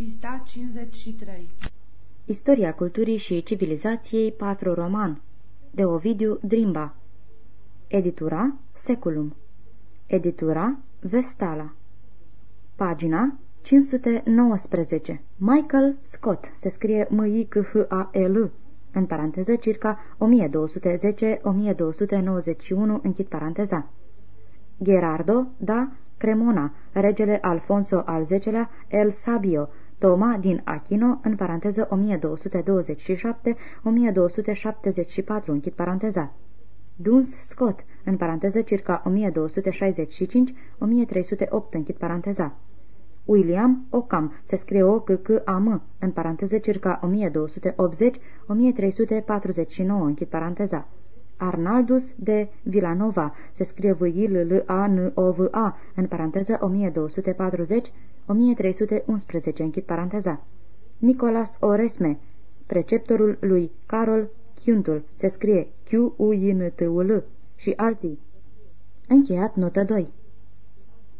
Pista 53 Istoria culturii și civilizației 4 roman De Ovidiu Drimba. Editura Seculum. Editura Vestala. Pagina 519 Michael Scott se scrie m i c h a l în paranteză circa 1210-1291 închid paranteza. Gerardo da Cremona, regele Alfonso al X-lea, El Sabio, Toma din Achino, în paranteză 1227-1274, închid paranteza. Duns Scott, în paranteză circa 1265-1308, închid paranteza. William Ocam, se scrie o c c a m în paranteză circa 1280-1349, închid paranteza. Arnaldus de Villanova, se scrie v i l l a n o v a în paranteză 1240-1311, închid paranteza. Nicolas Oresme, preceptorul lui Carol Chiuntul, se scrie q u i n t u l și alții. Încheiat notă 2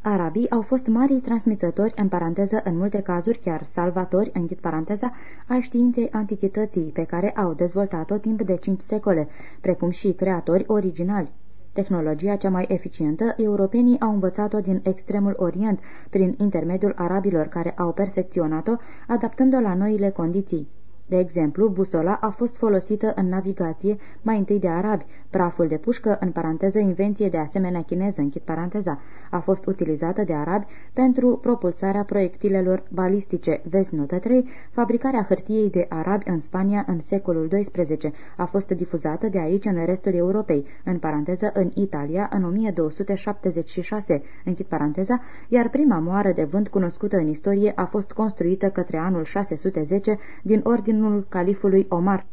Arabii au fost mari transmițători, în paranteză, în multe cazuri chiar salvatori, închid paranteza, a științei antichității, pe care au dezvoltat-o timp de cinci secole, precum și creatori originali. Tehnologia cea mai eficientă, europenii au învățat-o din extremul orient, prin intermediul arabilor care au perfecționat-o, adaptând-o la noile condiții. De exemplu, busola a fost folosită în navigație mai întâi de arabi, praful de pușcă, în paranteză invenție de asemenea chineză, închid paranteza, a fost utilizată de arabi pentru propulsarea proiectilelor balistice, vezi notă 3, fabricarea hârtiei de arabi în Spania în secolul XII, a fost difuzată de aici în restul Europei, în paranteză în Italia în 1276, închid paranteza, iar prima moară de vânt cunoscută în istorie a fost construită către anul 610 din ordin turnul califului Omar.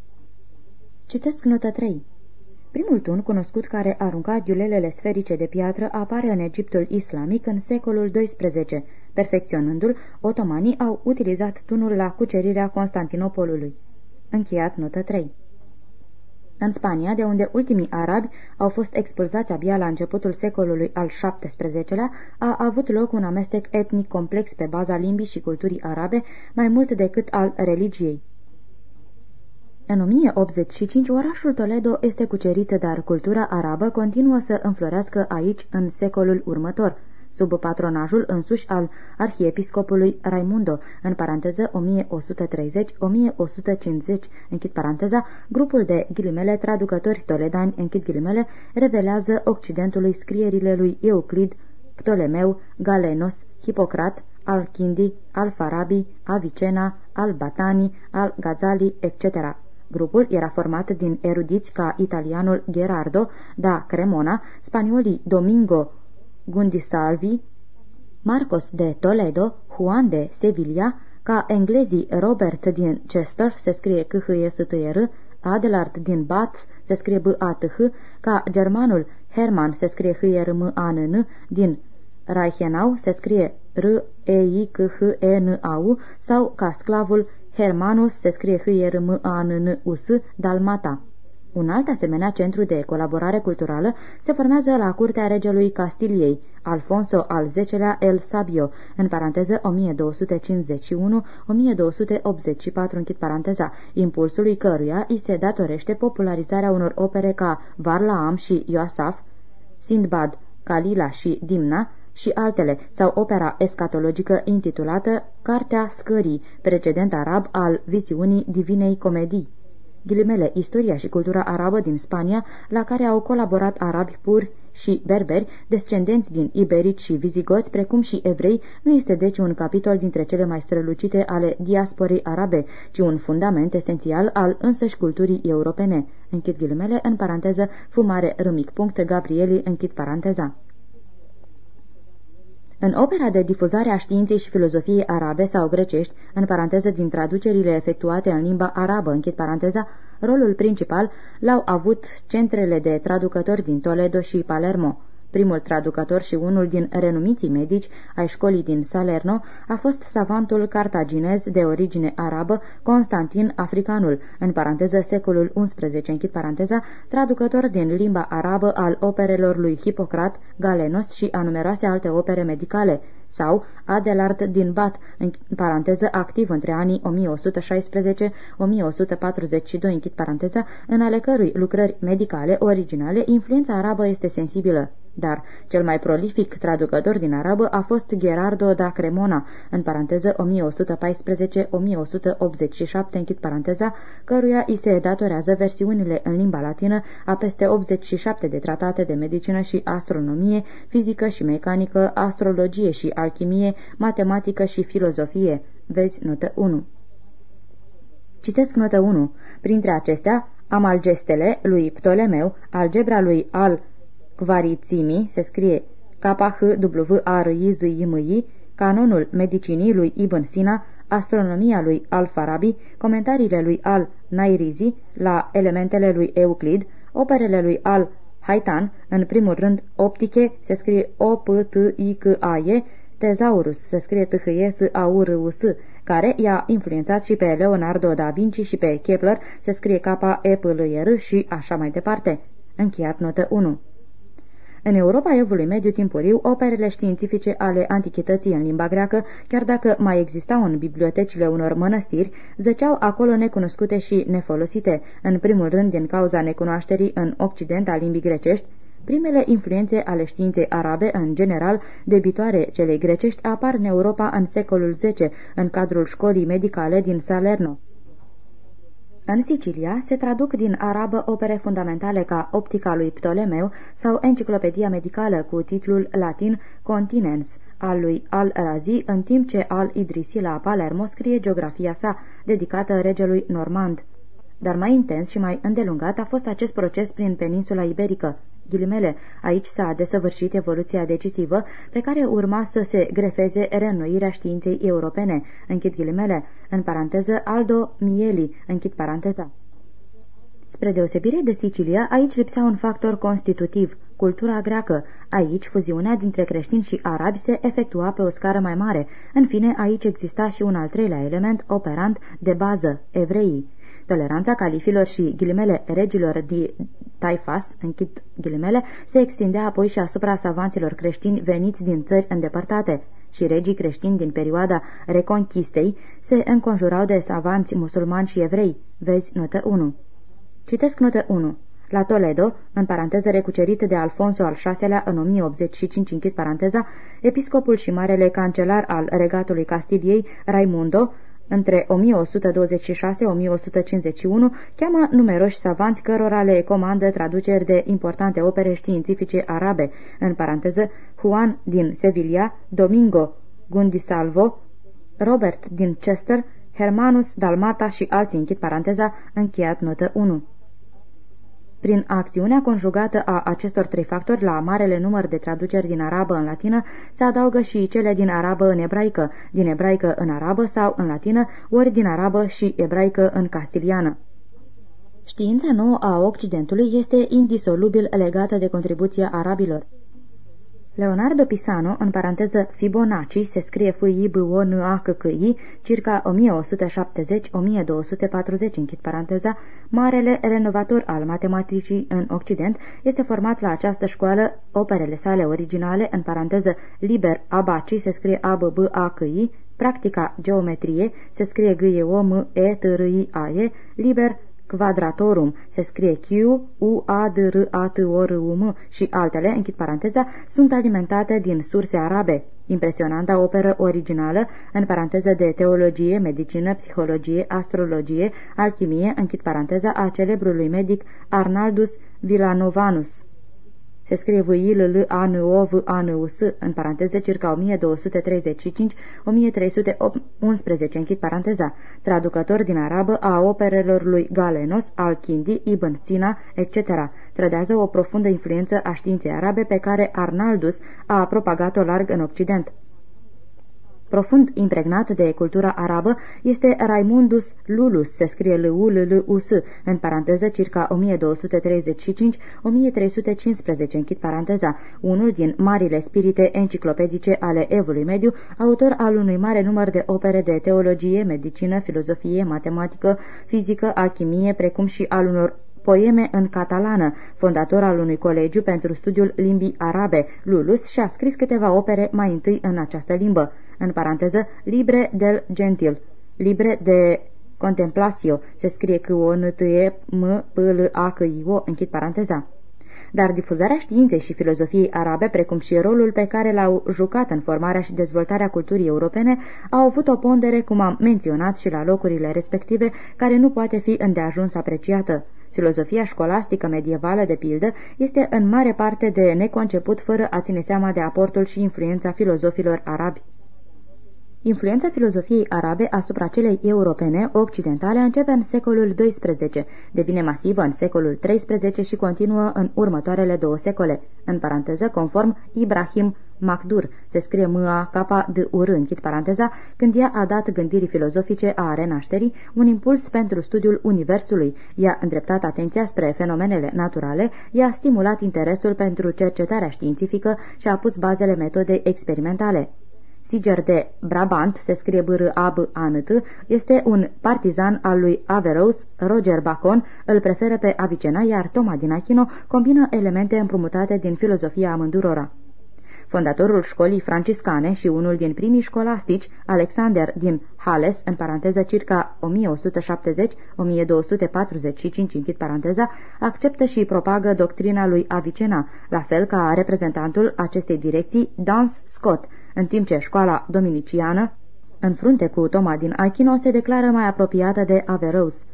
Citesc notă 3. Primul tun cunoscut care arunca ghiulelele sferice de piatră apare în Egiptul islamic în secolul XII. Perfecționându-l, otomanii au utilizat tunul la cucerirea Constantinopolului. Încheiat notă 3. În Spania, de unde ultimii arabi au fost expulzați abia la începutul secolului al XVII-lea, a avut loc un amestec etnic complex pe baza limbii și culturii arabe, mai mult decât al religiei. În 1085, orașul Toledo este cucerit, dar cultura arabă continuă să înflorească aici în secolul următor, sub patronajul însuși al arhiepiscopului Raimundo, în paranteză 1130-1150, închid paranteza, grupul de ghilimele traducători toledani, închid ghilimele, revelează Occidentului scrierile lui Euclid, Ptolemeu, Galenos, Hipocrat, al-Chindi, al-Farabi, Avicena, al-Batani, al-Ghazali, etc. Grupul era format din erudiți ca italianul Gerardo da Cremona, spaniolii Domingo Gundisalvi, Marcos de Toledo, Juan de Sevilla, ca englezii Robert din Chester, se scrie c h e s t r Adelard din Bath, se scrie b a t h ca germanul Herman, se scrie h e r m a n n din Reichenau, se scrie r e i c h e n a u sau ca sclavul Hermanus se scrie h r m a n n u s Dalmata. Un alt asemenea centru de colaborare culturală se formează la curtea regelui Castiliei, Alfonso al X-lea El Sabio, în paranteză 1251-1284, închid paranteza, impulsului căruia îi se datorește popularizarea unor opere ca Varlaam și Ioasaf, Sindbad, Kalila și Dimna, și altele, sau opera escatologică intitulată Cartea Scării, precedent arab al viziunii divinei comedii. Ghilimele, istoria și cultura arabă din Spania, la care au colaborat arabi puri și berberi, descendenți din iberici și vizigoți, precum și evrei, nu este deci un capitol dintre cele mai strălucite ale diasporei arabe, ci un fundament esențial al însăși culturii europene. Închid ghilimele, în paranteză, fumare râmic punct, Gabrieli, închid paranteza. În opera de difuzare a științei și filozofiei arabe sau grecești, în paranteză din traducerile efectuate în limba arabă, închid paranteza, rolul principal l-au avut centrele de traducători din Toledo și Palermo. Primul traducător și unul din renumiții medici ai școlii din Salerno a fost savantul cartaginez de origine arabă Constantin Africanul, în paranteză secolul XI, închid paranteza, traducător din limba arabă al operelor lui Hipocrat, Galenos și a numeroase alte opere medicale, sau Adelard din Bat, în paranteză activ între anii 1116-1142, închid paranteza, în ale cărui lucrări medicale originale influența arabă este sensibilă dar cel mai prolific traducător din arabă a fost Gerardo da Cremona, în paranteză 1114-1187, închid paranteza, căruia îi se datorează versiunile în limba latină a peste 87 de tratate de medicină și astronomie, fizică și mecanică, astrologie și alchimie, matematică și filozofie. Vezi notă 1. Citesc notă 1. Printre acestea, am algestele lui Ptolemeu, algebra lui Al Kvarițimi, se scrie k h w a r i z i m i canonul medicinii lui Ibn Sina, astronomia lui Al-Farabi, comentariile lui Al-Nairizi la elementele lui Euclid, operele lui Al-Haitan, în primul rând optiche, se scrie O-P-T-I-C-A-E, Tezaurus, se scrie t h e s a u r u s care i-a influențat și pe Leonardo da Vinci și pe Kepler, se scrie K-E-P-L-R și așa mai departe. Încheiat notă 1. În Europa evului mediu timpuriu, operele științifice ale antichității în limba greacă, chiar dacă mai existau în bibliotecile unor mănăstiri, zăceau acolo necunoscute și nefolosite, în primul rând din cauza necunoașterii în Occident a limbii grecești, Primele influențe ale științei arabe, în general, debitoare celei grecești, apar în Europa în secolul X, în cadrul școlii medicale din Salerno. În Sicilia se traduc din arabă opere fundamentale ca Optica lui Ptolemeu sau Enciclopedia medicală cu titlul latin Continens al lui Al-Razi, în timp ce Al-Idrisi la Palermo scrie geografia sa, dedicată regelui Normand. Dar mai intens și mai îndelungat a fost acest proces prin peninsula iberică. Ghilimele, aici s-a desăvârșit evoluția decisivă pe care urma să se grefeze reînnoirea științei europene, închid ghilimele, în paranteză Aldo Mieli, închid paranteza. Spre deosebire de Sicilia, aici lipsea un factor constitutiv, cultura greacă. Aici, fuziunea dintre creștini și arabi se efectua pe o scară mai mare. În fine, aici exista și un al treilea element operant de bază, evreii. Toleranța califilor și ghilimele regilor de taifas, închid ghilimele, se extindea apoi și asupra savanților creștini veniți din țări îndepărtate și regii creștini din perioada reconchistei se înconjurau de savanți musulmani și evrei. Vezi notă 1. Citesc notă 1. La Toledo, în paranteză recucerit de Alfonso al VI-lea în 1085, închid paranteza, episcopul și marele cancelar al regatului Castiliei, Raimundo, între 1126-1151, cheamă numeroși savanți cărora le comandă traduceri de importante opere științifice arabe, în paranteză Juan din Sevilla, Domingo Gundisalvo, Robert din Chester, Hermanus Dalmata și alții, închid paranteza, încheiat notă 1. Prin acțiunea conjugată a acestor trei factori la marele număr de traduceri din arabă în latină se adaugă și cele din arabă în ebraică, din ebraică în arabă sau în latină, ori din arabă și ebraică în castiliană. Știința nouă a Occidentului este indisolubil legată de contribuția arabilor. Leonardo Pisano, în paranteză Fibonacci, se scrie f i b o n a c c i circa 1170-1240, închid paranteza, marele renovator al matematicii în Occident, este format la această școală, operele sale originale, în paranteză Liber Abaci, se scrie a b b a c i practica geometrie, se scrie g e o m e t r i a e Liber Quadratorum, se scrie Q, U, A, D, R, A, T, O, R, U, M și altele, închid paranteza, sunt alimentate din surse arabe. Impresionanta operă originală, în paranteză de teologie, medicină, psihologie, astrologie, alchimie, închid paranteza, a celebrului medic Arnaldus Villanovanus se scrie v i l l a n o v a n u s în paranteză circa 1235-1311, închid paranteza, traducător din arabă a operelor lui Galenos, Al-Kindi, Ibn Sina, etc. Trădează o profundă influență a științei arabe pe care Arnaldus a propagat-o larg în Occident. Profund impregnat de cultura arabă este Raimundus Lulus, se scrie l u l l u s în paranteză circa 1235-1315, închid paranteza, unul din marile spirite enciclopedice ale evului mediu, autor al unui mare număr de opere de teologie, medicină, filozofie, matematică, fizică, alchimie, precum și al unor poeme în catalană, fondator al unui colegiu pentru studiul limbii arabe, Lulus, și a scris câteva opere mai întâi în această limbă, în paranteză, Libre del Gentil, Libre de Contemplatio, se scrie că o n t e m p l a c i o închid paranteza. Dar difuzarea științei și filozofiei arabe, precum și rolul pe care l-au jucat în formarea și dezvoltarea culturii europene, au avut o pondere, cum am menționat și la locurile respective, care nu poate fi îndeajuns apreciată. Filozofia școlastică medievală, de pildă, este în mare parte de neconceput fără a ține seama de aportul și influența filozofilor arabi. Influența filozofiei arabe asupra celei europene occidentale începe în secolul XII, devine masivă în secolul XIII și continuă în următoarele două secole. În paranteză, conform Ibrahim Macdur, se scrie m a k d u r închid paranteza, când ea a dat gândirii filozofice a renașterii un impuls pentru studiul universului, i-a îndreptat atenția spre fenomenele naturale, i-a stimulat interesul pentru cercetarea științifică și a pus bazele metodei experimentale. Siger de Brabant, se scrie b r a b a n t este un partizan al lui Averroes, Roger Bacon îl preferă pe Avicena, iar Toma din Achino combină elemente împrumutate din filozofia amândurora. Fondatorul școlii franciscane și unul din primii școlastici, Alexander din Hales, în paranteză circa 1170-1245, închid paranteza, acceptă și propagă doctrina lui Avicena, la fel ca reprezentantul acestei direcții, Dans Scott, în timp ce școala dominiciană, în frunte cu Toma din Achino, se declară mai apropiată de Averroes.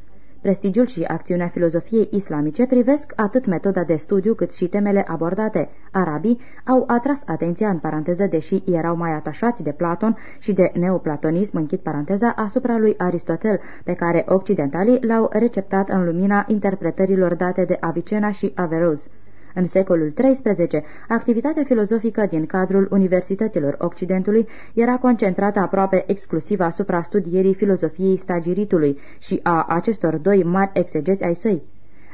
Prestigiul și acțiunea filozofiei islamice privesc atât metoda de studiu cât și temele abordate. Arabii au atras atenția în paranteză, deși erau mai atașați de Platon și de neoplatonism, închid paranteza, asupra lui Aristotel, pe care occidentalii l-au receptat în lumina interpretărilor date de Avicena și Averroes. În secolul XIII, activitatea filozofică din cadrul universităților Occidentului era concentrată aproape exclusiv asupra studierii filozofiei stagiritului și a acestor doi mari exegeți ai săi.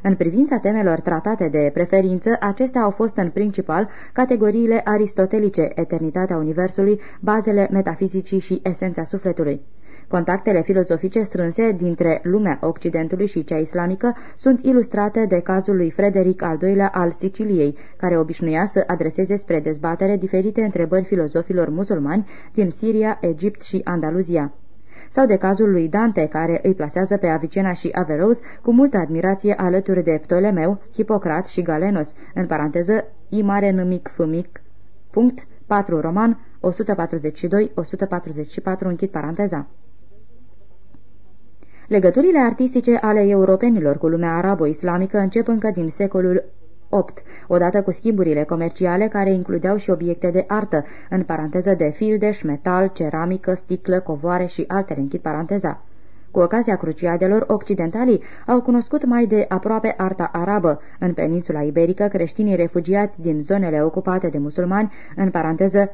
În privința temelor tratate de preferință, acestea au fost în principal categoriile aristotelice, eternitatea universului, bazele metafizicii și esența sufletului. Contactele filozofice strânse dintre lumea Occidentului și cea islamică sunt ilustrate de cazul lui Frederic al II-lea al Siciliei, care obișnuia să adreseze spre dezbatere diferite întrebări filozofilor musulmani din Siria, Egipt și Andaluzia sau de cazul lui Dante, care îi plasează pe Avicena și Averroes cu multă admirație alături de Ptolemeu, Hipocrat și Galenos, în paranteză, I mare numic fâmic, punct, 4 roman, 142-144, închid paranteza. Legăturile artistice ale europenilor cu lumea arabo-islamică încep încă din secolul 8, odată cu schimburile comerciale care includeau și obiecte de artă, în paranteză de fildeș, metal, ceramică, sticlă, covoare și altele, închid paranteza. Cu ocazia cruciadelor, occidentalii au cunoscut mai de aproape arta arabă. În peninsula iberică, creștinii refugiați din zonele ocupate de musulmani, în paranteză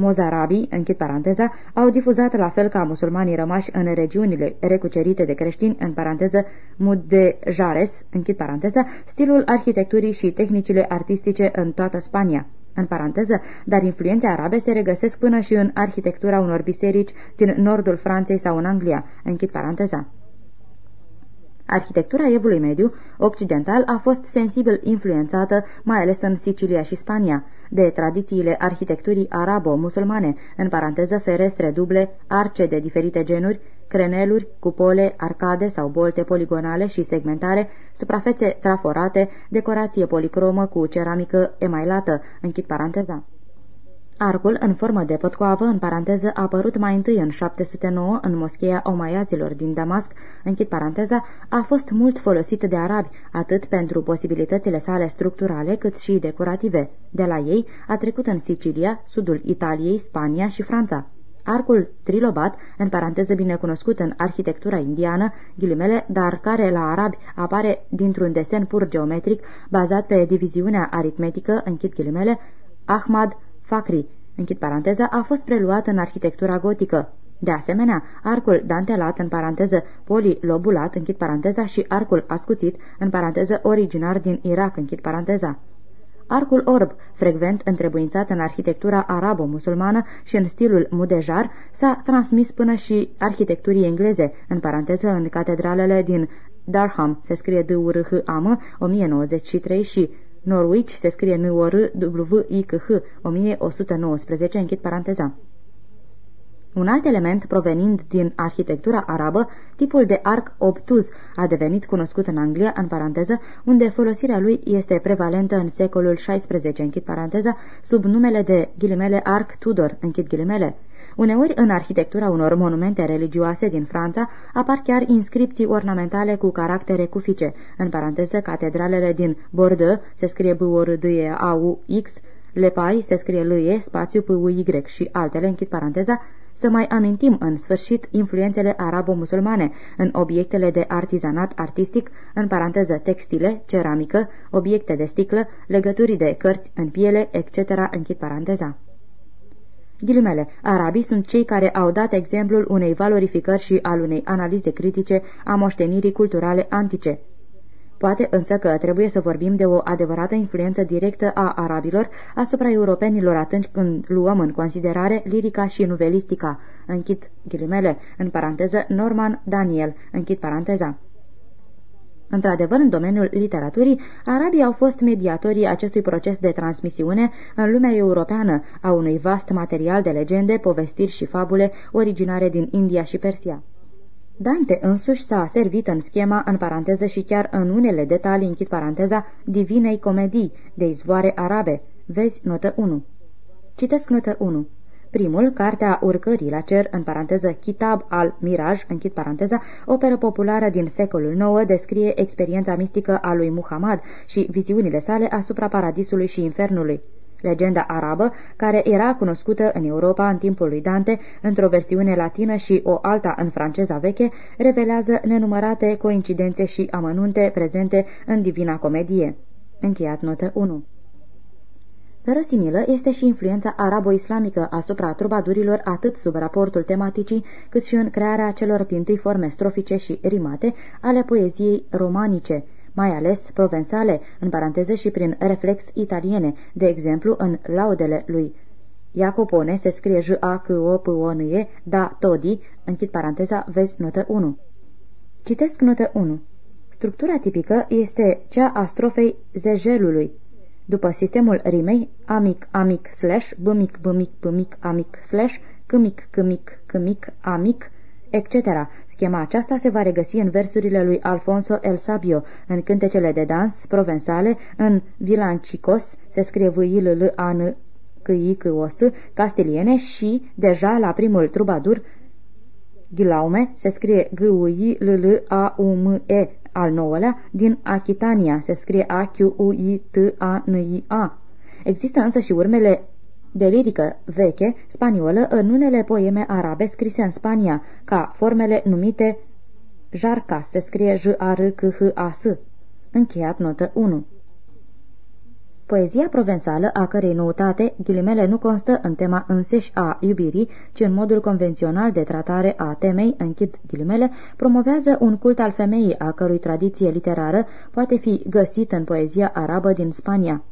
Mozarabii, închid paranteza, au difuzat la fel ca musulmanii rămași în regiunile recucerite de creștini, în paranteză Mudejares, închid paranteza, stilul arhitecturii și tehnicile artistice în toată Spania. În paranteză, dar influențe arabe se regăsesc până și în arhitectura unor biserici din nordul Franței sau în Anglia. Închid paranteza. Arhitectura evului mediu occidental a fost sensibil influențată, mai ales în Sicilia și Spania, de tradițiile arhitecturii arabo-musulmane, în paranteză ferestre duble, arce de diferite genuri, creneluri, cupole, arcade sau bolte poligonale și segmentare, suprafețe traforate, decorație policromă cu ceramică emailată, închid paranteza. Arcul, în formă de potcoavă, în paranteză, a apărut mai întâi în 709 în moscheea Omaiazilor din Damasc, închid paranteza, a fost mult folosit de arabi, atât pentru posibilitățile sale structurale, cât și decorative. De la ei a trecut în Sicilia, sudul Italiei, Spania și Franța. Arcul trilobat, în paranteză binecunoscut în arhitectura indiană, ghilimele, dar care la arabi apare dintr-un desen pur geometric bazat pe diviziunea aritmetică, închid ghilimele, Ahmad Facri, închid paranteza, a fost preluat în arhitectura gotică. De asemenea, arcul dantelat, în paranteză polilobulat, închid paranteza, și arcul ascuțit, în paranteză originar din Irak, închid paranteza. Arcul orb, frecvent întrebuințat în arhitectura arabo-musulmană și în stilul mudejar, s-a transmis până și arhitecturii engleze, în paranteză în catedralele din Darham, se scrie d u r h a m 1093 și Norwich, se scrie n o r w i c h 1119, închid paranteza. Un alt element provenind din arhitectura arabă, tipul de arc obtuz, a devenit cunoscut în Anglia, în paranteză, unde folosirea lui este prevalentă în secolul XVI, închid paranteza, sub numele de ghilimele arc Tudor, închid ghilimele. Uneori, în arhitectura unor monumente religioase din Franța, apar chiar inscripții ornamentale cu caractere cufice, în paranteză, catedralele din Bordeaux, se scrie b o r d e a u x Lepai se scrie l -E, spațiu p u y și altele, închid paranteza, să mai amintim în sfârșit influențele arabo-musulmane în obiectele de artizanat artistic, în paranteză textile, ceramică, obiecte de sticlă, legături de cărți în piele, etc., închid paranteza. Ghilimele, arabii sunt cei care au dat exemplul unei valorificări și al unei analize critice a moștenirii culturale antice. Poate însă că trebuie să vorbim de o adevărată influență directă a arabilor asupra europenilor atunci când luăm în considerare lirica și nuvelistica. Închid ghilimele, în paranteză Norman Daniel, închid paranteza. Într-adevăr, în domeniul literaturii, arabii au fost mediatorii acestui proces de transmisiune în lumea europeană a unui vast material de legende, povestiri și fabule originare din India și Persia. Dante însuși s-a servit în schema, în paranteză și chiar în unele detalii, închid paranteza, divinei comedii, de izvoare arabe. Vezi notă 1. Citesc notă 1. Primul, Cartea Urcării la cer, în paranteză Kitab al Miraj, închid paranteza, operă populară din secolul IX, descrie experiența mistică a lui Muhammad și viziunile sale asupra paradisului și infernului. Legenda arabă, care era cunoscută în Europa în timpul lui Dante, într-o versiune latină și o alta în franceza veche, revelează nenumărate coincidențe și amănunte prezente în Divina Comedie. Încheiat notă 1 Verosimilă este și influența arabo-islamică asupra trubadurilor atât sub raportul tematicii, cât și în crearea celor din forme strofice și rimate ale poeziei romanice, mai ales provensale, în paranteză și prin reflex italiene, de exemplu în laudele lui Jacopone se scrie j a c o p o n e da todi, închid paranteza, vezi notă 1. Citesc notă 1. Structura tipică este cea a strofei zejelului. După sistemul rimei, amic, amic, slash, bămic, bămic, bămic, amic, slash, câmic, câmic, câmic, amic, etc. Schema aceasta se va regăsi în versurile lui Alfonso El Sabio, în cântecele de dans provensale, în Vilancicos, se scrie v i l l a n c i c o s castiliene și, deja la primul trubadur, Ghilaume, se scrie g u i l l a u m e al nouălea, din Achitania, se scrie a q u i t a n i a Există însă și urmele de lirică veche, spaniolă, în unele poeme arabe scrise în Spania, ca formele numite jarcas, se scrie j a r c h a s Încheiat notă 1. Poezia provensală, a cărei noutate, ghilimele, nu constă în tema înseși a iubirii, ci în modul convențional de tratare a temei, închid ghilimele, promovează un cult al femeii, a cărui tradiție literară poate fi găsit în poezia arabă din Spania.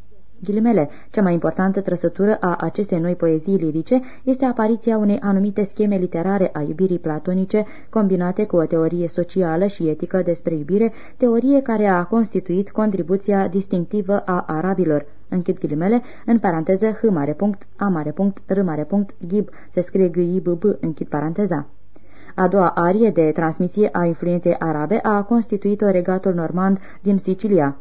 Ghilimele, cea mai importantă trăsătură a acestei noi poezii lirice este apariția unei anumite scheme literare a iubirii platonice, combinate cu o teorie socială și etică despre iubire, teorie care a constituit contribuția distinctivă a arabilor. Închid ghilimele, în paranteză h mare punct, a mare punct, r mare punct, ghib, se scrie g i b b închid paranteza. A doua arie de transmisie a influenței arabe a constituit-o regatul normand din Sicilia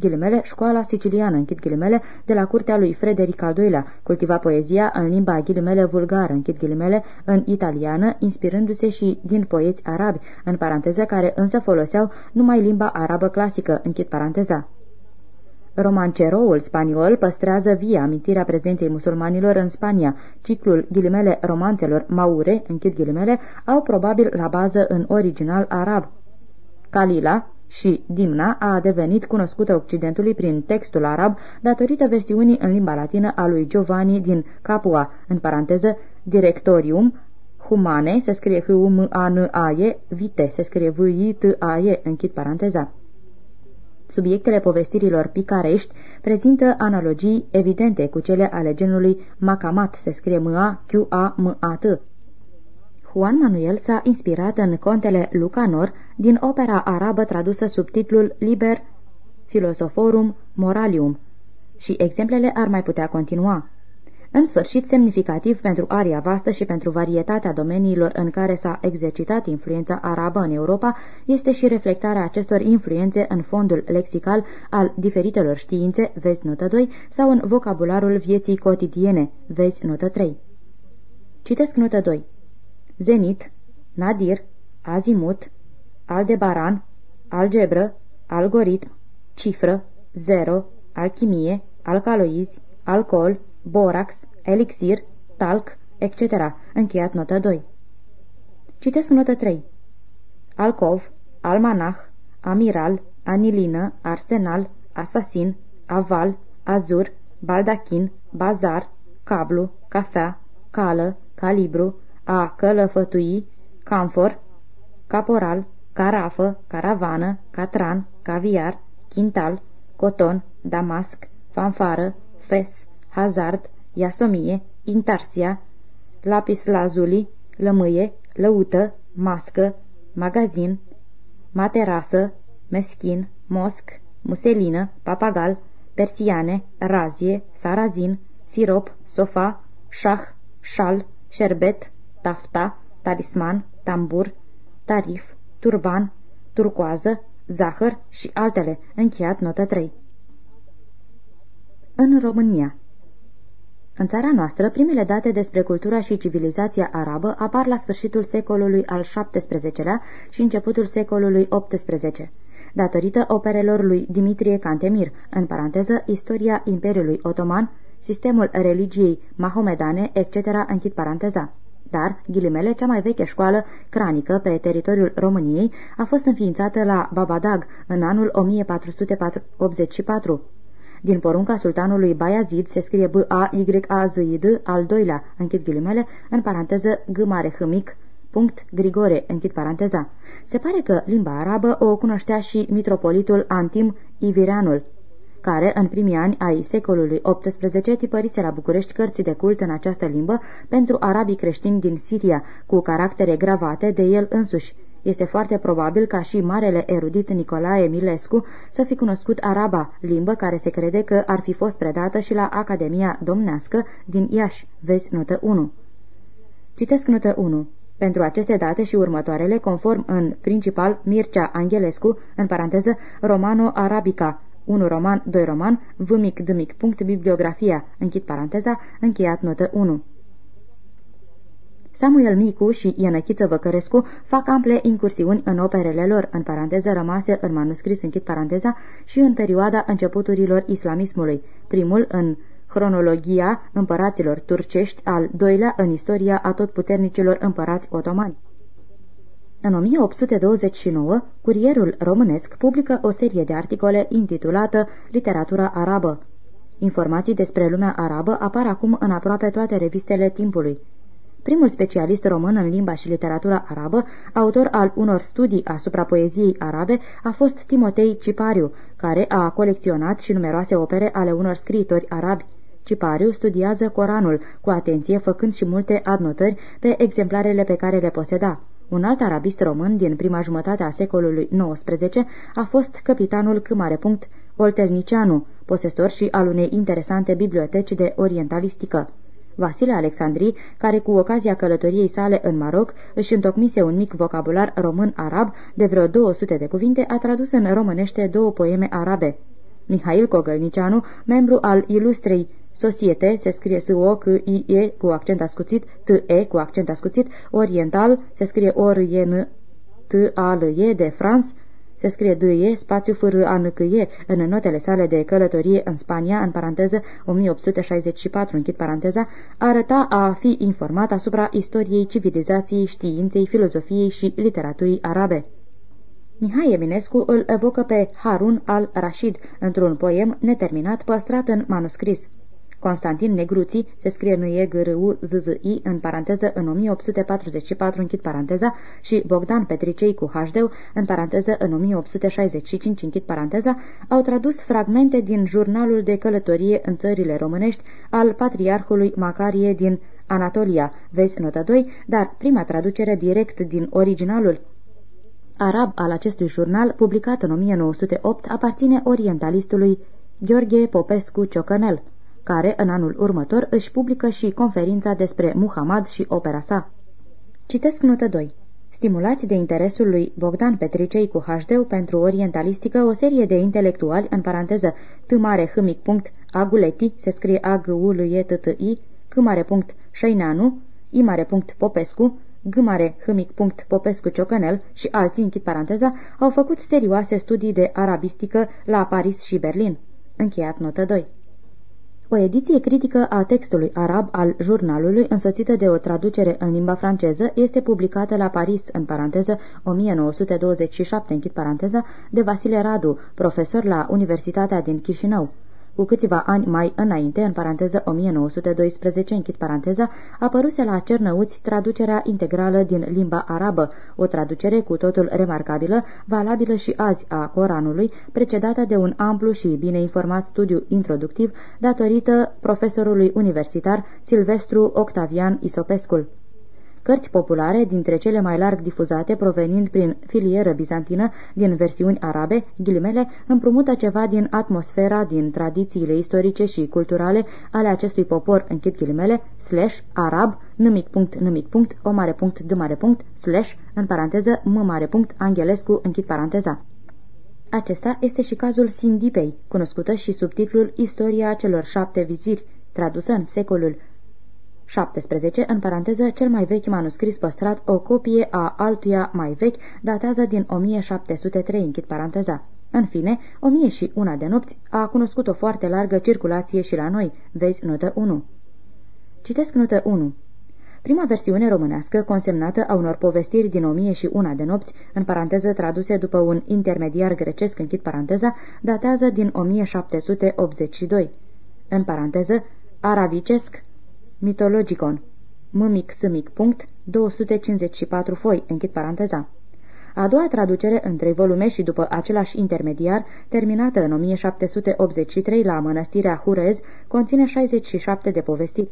ghilimele, școala siciliană, închid ghilimele, de la curtea lui Frederic al II-lea, cultiva poezia în limba ghilimele vulgară, închid ghilimele, în italiană, inspirându-se și din poeți arabi, în paranteză, care însă foloseau numai limba arabă clasică, închid paranteza. Romanceroul spaniol păstrează via amintirea prezenței musulmanilor în Spania. Ciclul ghilimele romanțelor maure, închid ghilimele, au probabil la bază în original arab. Kalila, și Dimna a devenit cunoscută Occidentului prin textul arab datorită versiunii în limba latină a lui Giovanni din Capua, în paranteză Directorium, Humane, se scrie h u m a n a e Vite, se scrie v i t a e închid paranteza. Subiectele povestirilor picarești prezintă analogii evidente cu cele ale genului Macamat, se scrie M-A-Q-A-M-A-T, Juan Manuel s-a inspirat în contele Lucanor din opera arabă tradusă sub titlul Liber Philosophorum Moralium și exemplele ar mai putea continua. În sfârșit, semnificativ pentru aria vastă și pentru varietatea domeniilor în care s-a exercitat influența arabă în Europa, este și reflectarea acestor influențe în fondul lexical al diferitelor științe, vezi notă 2, sau în vocabularul vieții cotidiene, vezi notă 3. Citesc notă 2. Zenit, nadir, azimut, aldebaran, algebră, algoritm, cifră, zero, alchimie, alcaloizi, alcool, borax, elixir, talc, etc. Încheiat notă 2. Citesc notă 3. Alcov, almanah, amiral, anilină, arsenal, asasin, aval, azur, baldachin, bazar, cablu, cafea, cală, calibru, a călăfătui, camfor, caporal, carafă, caravană, catran, caviar, quintal, coton, damasc, fanfară, fes, hazard, iasomie, intarsia, lapis lazuli, lămâie, lăută, mască, magazin, materasă, meschin, mosc, muselină, papagal, perțiane, razie, sarazin, sirop, sofa, șah, șal, șerbet, tafta, talisman, tambur, tarif, turban, turcoază, zahăr și altele, încheiat notă 3. În România în țara noastră, primele date despre cultura și civilizația arabă apar la sfârșitul secolului al XVII-lea și începutul secolului XVIII, datorită operelor lui Dimitrie Cantemir, în paranteză, Istoria Imperiului Otoman, sistemul religiei mahomedane, etc., închid paranteza. Dar, ghilimele, cea mai veche școală cranică pe teritoriul României a fost înființată la Babadag în anul 1484 din porunca sultanului Bayazid se scrie B-A-Y-A-Z-I-D, al doilea, închid ghilimele, în paranteză G mare hâmic, punct Grigore, închid paranteza. Se pare că limba arabă o cunoștea și mitropolitul Antim Iviranul, care, în primii ani ai secolului XVIII, tipărise la București cărți de cult în această limbă pentru arabii creștini din Siria, cu caractere gravate de el însuși, este foarte probabil ca și marele erudit Nicolae Milescu să fi cunoscut araba, limbă care se crede că ar fi fost predată și la Academia Domnească din Iași. Vezi notă 1. Citesc notă 1. Pentru aceste date și următoarele, conform în principal Mircea Angelescu, în paranteză Romano-Arabica, 1 roman, 2 roman, v mic, d mic, punct, bibliografia, închid paranteza, încheiat notă 1. Samuel Micu și Ienăchiță Văcărescu fac ample incursiuni în operele lor, în paranteză rămase în manuscris, închid paranteza, și în perioada începuturilor islamismului, primul în Cronologia împăraților turcești, al doilea în istoria atotputernicilor împărați otomani. În 1829, Curierul Românesc publică o serie de articole intitulată Literatura arabă. Informații despre lumea arabă apar acum în aproape toate revistele timpului primul specialist român în limba și literatura arabă, autor al unor studii asupra poeziei arabe, a fost Timotei Cipariu, care a colecționat și numeroase opere ale unor scriitori arabi. Cipariu studiază Coranul cu atenție, făcând și multe adnotări pe exemplarele pe care le poseda. Un alt arabist român din prima jumătate a secolului XIX a fost capitanul Câmare. Olternicianu, posesor și al unei interesante biblioteci de orientalistică. Vasile Alexandri, care cu ocazia călătoriei sale în Maroc își întocmise un mic vocabular român-arab de vreo 200 de cuvinte, a tradus în românește două poeme arabe. Mihail Cogălnicianu, membru al ilustrei Societe, se scrie S-O, C, I, E cu accent ascuțit, T, E cu accent ascuțit, Oriental, se scrie O, R, E, N, T, A, L, E de France, se scrie D.E. spațiu fără anăcâie în notele sale de călătorie în Spania, în paranteză 1864, închid paranteza, arăta a fi informat asupra istoriei civilizației, științei, filozofiei și literaturii arabe. Mihai Eminescu îl evocă pe Harun al-Rashid într-un poem neterminat păstrat în manuscris. Constantin Negruții, se scrie n e g r u z z i în paranteză în 1844, închid paranteza, și Bogdan Petricei cu Hașdeu, în paranteză în 1865, închid paranteza, au tradus fragmente din jurnalul de călătorie în țările românești al patriarhului Macarie din Anatolia, vezi notă 2, dar prima traducere direct din originalul arab al acestui jurnal, publicat în 1908, aparține orientalistului Gheorghe Popescu Ciocănel, care în anul următor își publică și conferința despre Muhammad și opera sa. Citesc notă 2. Stimulați de interesul lui Bogdan Petricei cu HD pentru orientalistică, o serie de intelectuali, în paranteză, t mare hâmic punct, aguleti, se scrie a g u l e t t i c mare punct, șăinanu, i mare punct, popescu, g mare hâmic punct, popescu ciocănel și alții, închid paranteza, au făcut serioase studii de arabistică la Paris și Berlin. Încheiat notă 2. O ediție critică a textului arab al jurnalului, însoțită de o traducere în limba franceză, este publicată la Paris, în paranteză 1927, închid paranteza, de Vasile Radu, profesor la Universitatea din Chișinău. Cu câțiva ani mai înainte, în paranteză 1912, închid paranteza, apăruse la Cernăuți traducerea integrală din limba arabă, o traducere cu totul remarcabilă, valabilă și azi a Coranului, precedată de un amplu și bine informat studiu introductiv datorită profesorului universitar Silvestru Octavian Isopescul cărți populare dintre cele mai larg difuzate provenind prin filieră bizantină din versiuni arabe, ghilimele, împrumută ceva din atmosfera, din tradițiile istorice și culturale ale acestui popor, închid ghilimele, slash, arab, numic punct, numic punct, o mare punct, d mare punct, slash, în paranteză, m mare punct, angelescu, închid paranteza. Acesta este și cazul Sindipei, cunoscută și sub titlul Istoria celor șapte viziri, tradusă în secolul 17, în paranteză, cel mai vechi manuscris păstrat, o copie a altuia mai vechi, datează din 1703, închid paranteza. În fine, o mie și una de nopți a cunoscut o foarte largă circulație și la noi, vezi notă 1. Citesc notă 1. Prima versiune românească, consemnată a unor povestiri din o mie și una de nopți, în paranteză traduse după un intermediar grecesc, închid paranteza, datează din 1782. În paranteză, aravicesc, Mitologicon. Mâmic sâmic punct, 254 foi, închid paranteza. A doua traducere în trei volume și după același intermediar, terminată în 1783 la mănăstirea Hurez, conține 67 de povestiri.